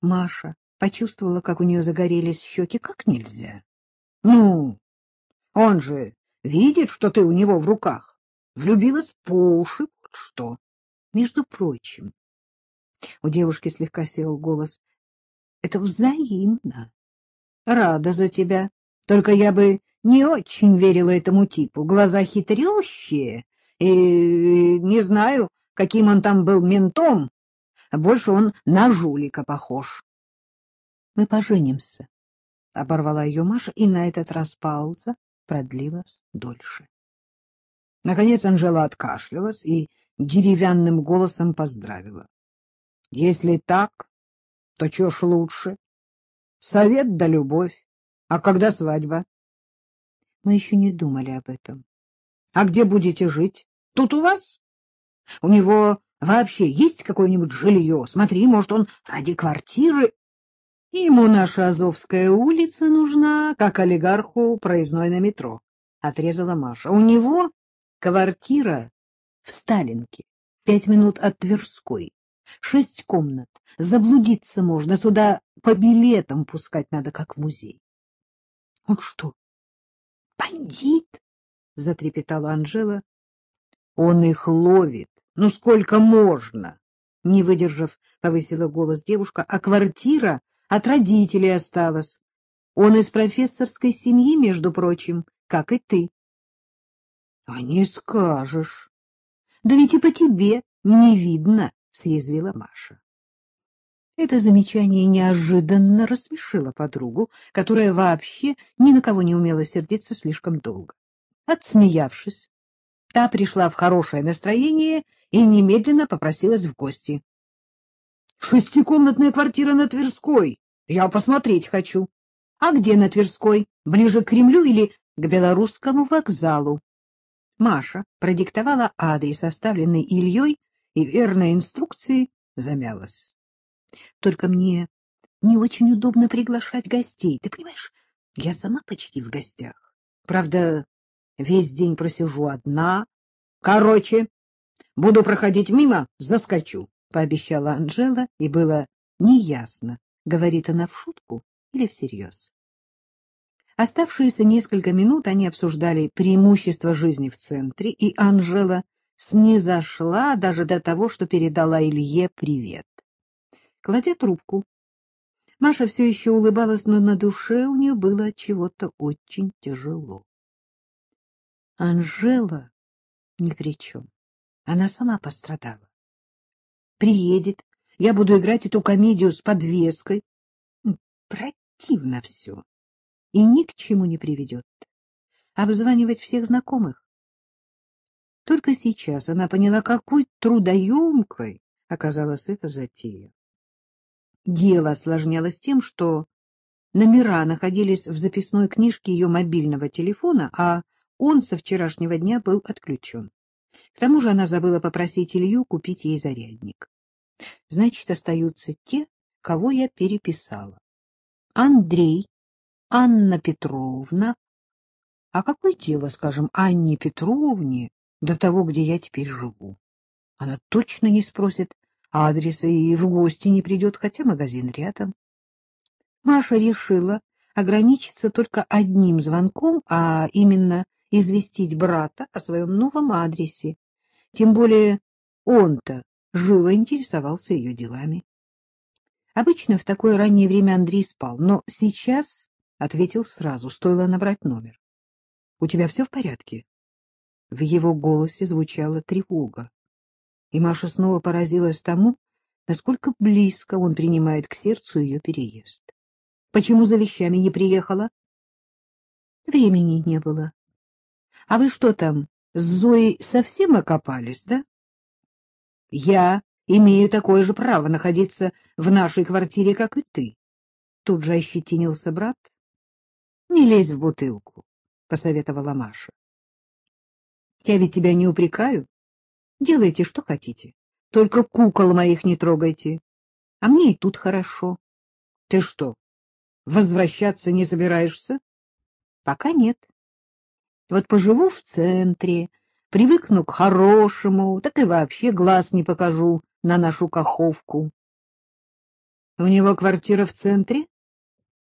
Маша почувствовала, как у нее загорелись щеки, как нельзя. — Ну, он же видит, что ты у него в руках. Влюбилась по уши, вот что. Между прочим, у девушки слегка сел голос. — Это взаимно. Рада за тебя. Только я бы не очень верила этому типу. Глаза хитрющие, и не знаю, каким он там был ментом. Больше он на жулика похож. — Мы поженимся, — оборвала ее Маша, и на этот раз пауза продлилась дольше. Наконец Анжела откашлялась и деревянным голосом поздравила. — Если так, то чё ж лучше? Совет да любовь. А когда свадьба? — Мы еще не думали об этом. — А где будете жить? Тут у вас? У него вообще есть какое-нибудь жилье? Смотри, может, он ради квартиры... Ему наша Азовская улица нужна, как олигарху проездной на метро, — отрезала Маша. У него квартира в Сталинке, пять минут от Тверской, шесть комнат, заблудиться можно, сюда по билетам пускать надо, как в музей. — Он что, бандит? — затрепетала Анжела. — Он их ловит. Ну, сколько можно? Не выдержав, повысила голос девушка, а квартира от родителей осталась. Он из профессорской семьи, между прочим, как и ты. — А не скажешь. — Да ведь и по тебе не видно, — съязвила Маша. Это замечание неожиданно рассмешило подругу, которая вообще ни на кого не умела сердиться слишком долго. Отсмеявшись, та пришла в хорошее настроение и немедленно попросилась в гости. — Шестикомнатная квартира на Тверской. Я посмотреть хочу. — А где на Тверской? Ближе к Кремлю или к Белорусскому вокзалу? Маша продиктовала адрес, оставленный Ильей, и верной инструкции замялась. — Только мне не очень удобно приглашать гостей. Ты понимаешь, я сама почти в гостях. Правда, весь день просижу одна. Короче, Буду проходить мимо, заскочу, — пообещала Анжела, и было неясно, говорит она в шутку или всерьез. Оставшиеся несколько минут они обсуждали преимущества жизни в центре, и Анжела снизошла даже до того, что передала Илье привет. Кладя трубку, Маша все еще улыбалась, но на душе у нее было чего-то очень тяжело. Анжела ни при чем. Она сама пострадала. Приедет, я буду играть эту комедию с подвеской. Противно все. И ни к чему не приведет. Обзванивать всех знакомых. Только сейчас она поняла, какой трудоемкой оказалась эта затея. Дело осложнялось тем, что номера находились в записной книжке ее мобильного телефона, а он со вчерашнего дня был отключен. К тому же она забыла попросить Илью купить ей зарядник. Значит, остаются те, кого я переписала. Андрей, Анна Петровна. А какое дело, скажем, Анне Петровне до того, где я теперь живу? Она точно не спросит адреса и в гости не придет, хотя магазин рядом. Маша решила ограничиться только одним звонком, а именно известить брата о своем новом адресе. Тем более он-то живо интересовался ее делами. Обычно в такое раннее время Андрей спал, но сейчас ответил сразу, стоило набрать номер. — У тебя все в порядке? В его голосе звучала тревога. И Маша снова поразилась тому, насколько близко он принимает к сердцу ее переезд. — Почему за вещами не приехала? — Времени не было. А вы что там, с Зоей совсем окопались, да? Я имею такое же право находиться в нашей квартире, как и ты. Тут же ощетинился брат. Не лезь в бутылку, посоветовала Маша. Я ведь тебя не упрекаю. Делайте, что хотите. Только кукол моих не трогайте. А мне и тут хорошо. Ты что, возвращаться не собираешься? Пока нет. Вот поживу в центре, привыкну к хорошему, так и вообще глаз не покажу на нашу каховку. У него квартира в центре?